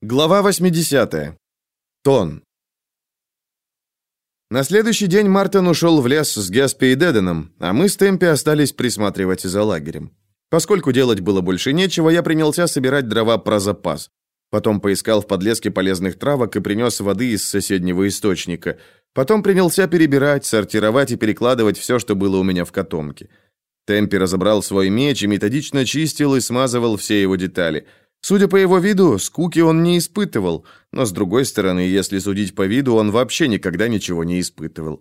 Глава 80. Тон. На следующий день Мартин ушел в лес с Геспи и Деденом, а мы с Темпи остались присматривать за лагерем. Поскольку делать было больше нечего, я принялся собирать дрова про запас. Потом поискал в подлеске полезных травок и принес воды из соседнего источника. Потом принялся перебирать, сортировать и перекладывать все, что было у меня в котомке. Темпи разобрал свой меч и методично чистил и смазывал все его детали – Судя по его виду, скуки он не испытывал, но с другой стороны, если судить по виду, он вообще никогда ничего не испытывал.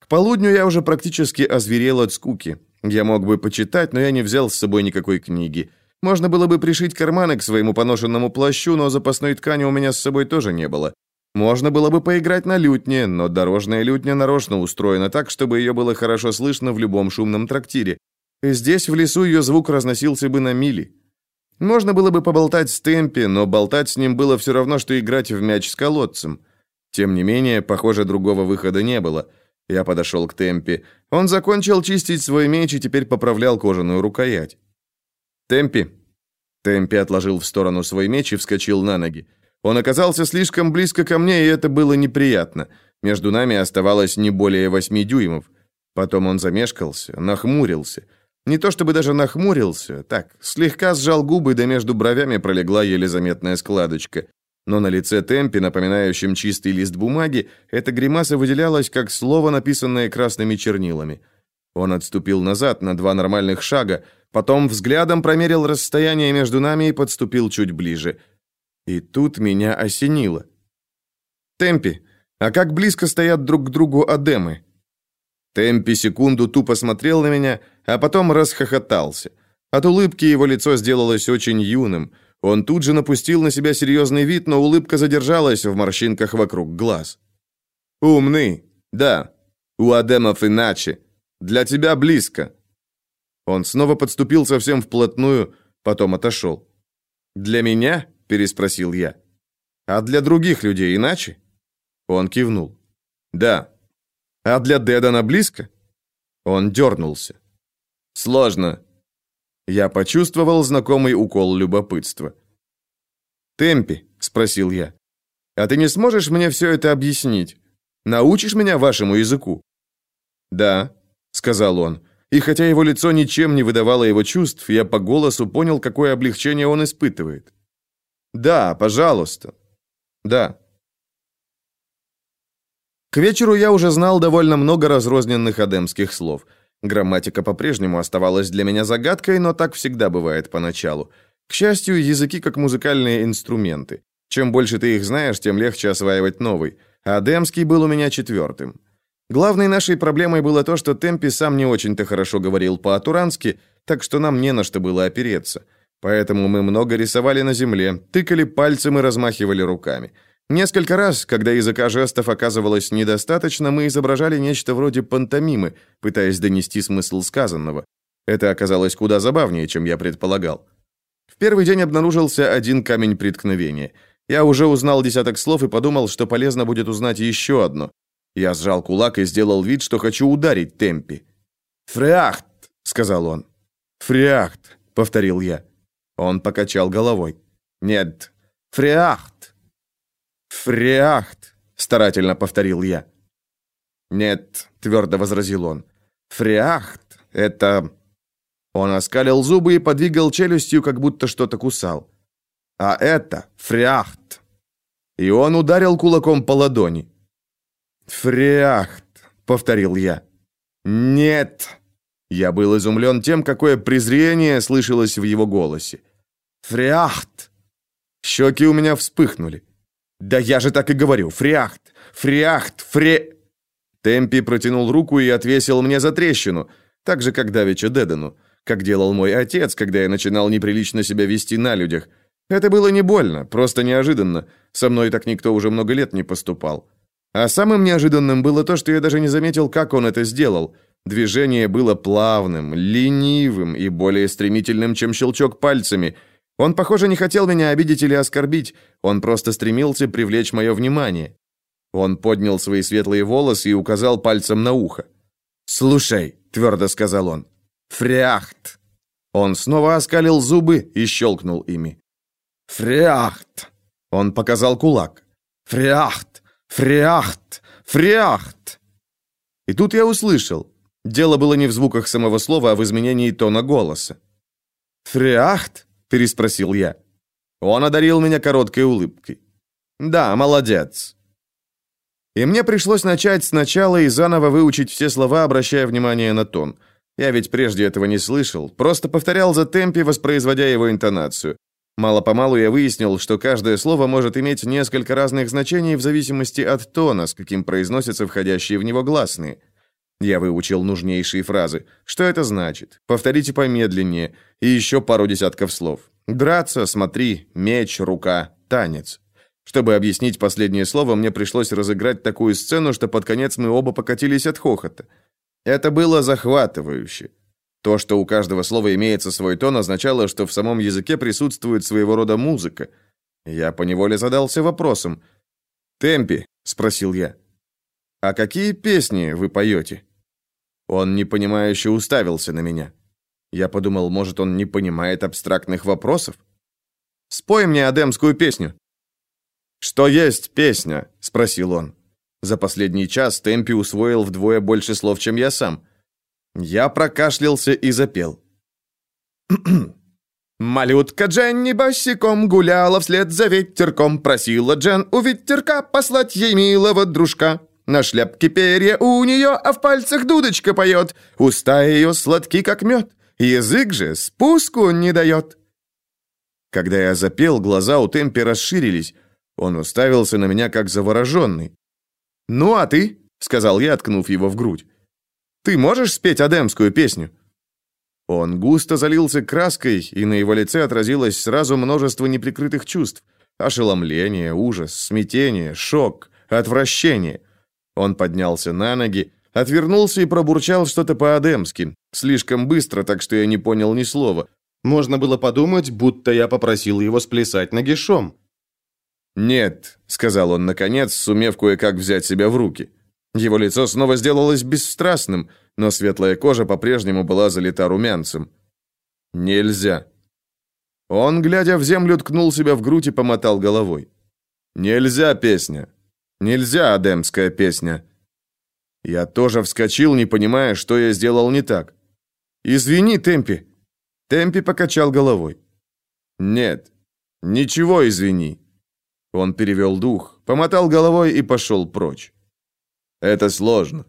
К полудню я уже практически озверел от скуки. Я мог бы почитать, но я не взял с собой никакой книги. Можно было бы пришить карманы к своему поношенному плащу, но запасной ткани у меня с собой тоже не было. Можно было бы поиграть на лютне, но дорожная лютня нарочно устроена так, чтобы ее было хорошо слышно в любом шумном трактире. Здесь, в лесу, ее звук разносился бы на мили. Можно было бы поболтать с Темпи, но болтать с ним было все равно, что играть в мяч с колодцем. Тем не менее, похоже, другого выхода не было. Я подошел к Темпи. Он закончил чистить свой меч и теперь поправлял кожаную рукоять. «Темпи!» Темпи отложил в сторону свой меч и вскочил на ноги. Он оказался слишком близко ко мне, и это было неприятно. Между нами оставалось не более восьми дюймов. Потом он замешкался, нахмурился. Не то чтобы даже нахмурился, так, слегка сжал губы, да между бровями пролегла еле заметная складочка. Но на лице Темпи, напоминающем чистый лист бумаги, эта гримаса выделялась как слово, написанное красными чернилами. Он отступил назад на два нормальных шага, потом взглядом промерил расстояние между нами и подступил чуть ближе. И тут меня осенило. «Темпи, а как близко стоят друг к другу адемы?» Темпи секунду тупо смотрел на меня, а потом расхохотался. От улыбки его лицо сделалось очень юным. Он тут же напустил на себя серьезный вид, но улыбка задержалась в морщинках вокруг глаз. «Умный. Да. У Адемов иначе. Для тебя близко». Он снова подступил совсем вплотную, потом отошел. «Для меня?» – переспросил я. «А для других людей иначе?» Он кивнул. «Да». А для Дедана близко? Он дернулся. Сложно. Я почувствовал знакомый укол любопытства. «Темпи?» — спросил я. «А ты не сможешь мне все это объяснить? Научишь меня вашему языку?» «Да», — сказал он. И хотя его лицо ничем не выдавало его чувств, я по голосу понял, какое облегчение он испытывает. «Да, пожалуйста. Да». К вечеру я уже знал довольно много разрозненных адемских слов. Грамматика по-прежнему оставалась для меня загадкой, но так всегда бывает поначалу. К счастью, языки как музыкальные инструменты. Чем больше ты их знаешь, тем легче осваивать новый. Адемский был у меня четвертым. Главной нашей проблемой было то, что Темпи сам не очень-то хорошо говорил по-атурански, так что нам не на что было опереться. Поэтому мы много рисовали на земле, тыкали пальцем и размахивали руками. Несколько раз, когда языка жестов оказывалось недостаточно, мы изображали нечто вроде пантомимы, пытаясь донести смысл сказанного. Это оказалось куда забавнее, чем я предполагал. В первый день обнаружился один камень преткновения. Я уже узнал десяток слов и подумал, что полезно будет узнать еще одно. Я сжал кулак и сделал вид, что хочу ударить Темпи. «Фреахт!» — сказал он. «Фреахт!» — повторил я. Он покачал головой. «Нет, фреахт!» «Фреахт», — старательно повторил я. «Нет», — твердо возразил он. «Фреахт — это...» Он оскалил зубы и подвигал челюстью, как будто что-то кусал. «А это фреахт». И он ударил кулаком по ладони. «Фреахт», — повторил я. «Нет». Я был изумлен тем, какое презрение слышалось в его голосе. «Фреахт». Щеки у меня вспыхнули. «Да я же так и говорю! Фриахт! Фриахт! Фре...» Темпи протянул руку и отвесил мне за трещину, так же, как Давича Дедану, как делал мой отец, когда я начинал неприлично себя вести на людях. Это было не больно, просто неожиданно. Со мной так никто уже много лет не поступал. А самым неожиданным было то, что я даже не заметил, как он это сделал. Движение было плавным, ленивым и более стремительным, чем щелчок пальцами – он, похоже, не хотел меня обидеть или оскорбить, он просто стремился привлечь мое внимание. Он поднял свои светлые волосы и указал пальцем на ухо. «Слушай», — твердо сказал он, — «фряхт». Он снова оскалил зубы и щелкнул ими. «Фряхт!» Он показал кулак. «Фриахт! Фриахт! Фриахт!» И тут я услышал. Дело было не в звуках самого слова, а в изменении тона голоса. «Фриахт?» – переспросил я. Он одарил меня короткой улыбкой. «Да, молодец». И мне пришлось начать сначала и заново выучить все слова, обращая внимание на тон. Я ведь прежде этого не слышал, просто повторял за темпе, воспроизводя его интонацию. Мало-помалу я выяснил, что каждое слово может иметь несколько разных значений в зависимости от тона, с каким произносятся входящие в него гласные. Я выучил нужнейшие фразы. Что это значит? Повторите помедленнее. И еще пару десятков слов. Драться, смотри, меч, рука, танец. Чтобы объяснить последнее слово, мне пришлось разыграть такую сцену, что под конец мы оба покатились от хохота. Это было захватывающе. То, что у каждого слова имеется свой тон, означало, что в самом языке присутствует своего рода музыка. Я поневоле задался вопросом. «Темпи», — спросил я, — «а какие песни вы поете?» Он непонимающе уставился на меня. Я подумал, может, он не понимает абстрактных вопросов? «Спой мне адемскую песню», «Что есть песня?» — спросил он. За последний час Темпи усвоил вдвое больше слов, чем я сам. Я прокашлялся и запел. Малютка Дженни босиком гуляла вслед за ветерком, просила Джен у ветерка послать ей милого дружка. На шляпке перья у нее, а в пальцах дудочка поет. Уста ее сладки, как мед, язык же спуску не дает. Когда я запел, глаза у Темпи расширились. Он уставился на меня как завороженный. «Ну, а ты?» — сказал я, ткнув его в грудь. «Ты можешь спеть адемскую песню?» Он густо залился краской, и на его лице отразилось сразу множество неприкрытых чувств. Ошеломление, ужас, смятение, шок, отвращение. Он поднялся на ноги, отвернулся и пробурчал что-то по-адемски, слишком быстро, так что я не понял ни слова. Можно было подумать, будто я попросил его сплясать нагишом. «Нет», — сказал он наконец, сумев кое-как взять себя в руки. Его лицо снова сделалось бесстрастным, но светлая кожа по-прежнему была залита румянцем. «Нельзя». Он, глядя в землю, ткнул себя в грудь и помотал головой. «Нельзя песня. Нельзя адемская песня». Я тоже вскочил, не понимая, что я сделал не так. «Извини, Темпи». Темпи покачал головой. «Нет, ничего извини. Он перевел дух, помотал головой и пошел прочь. Это сложно.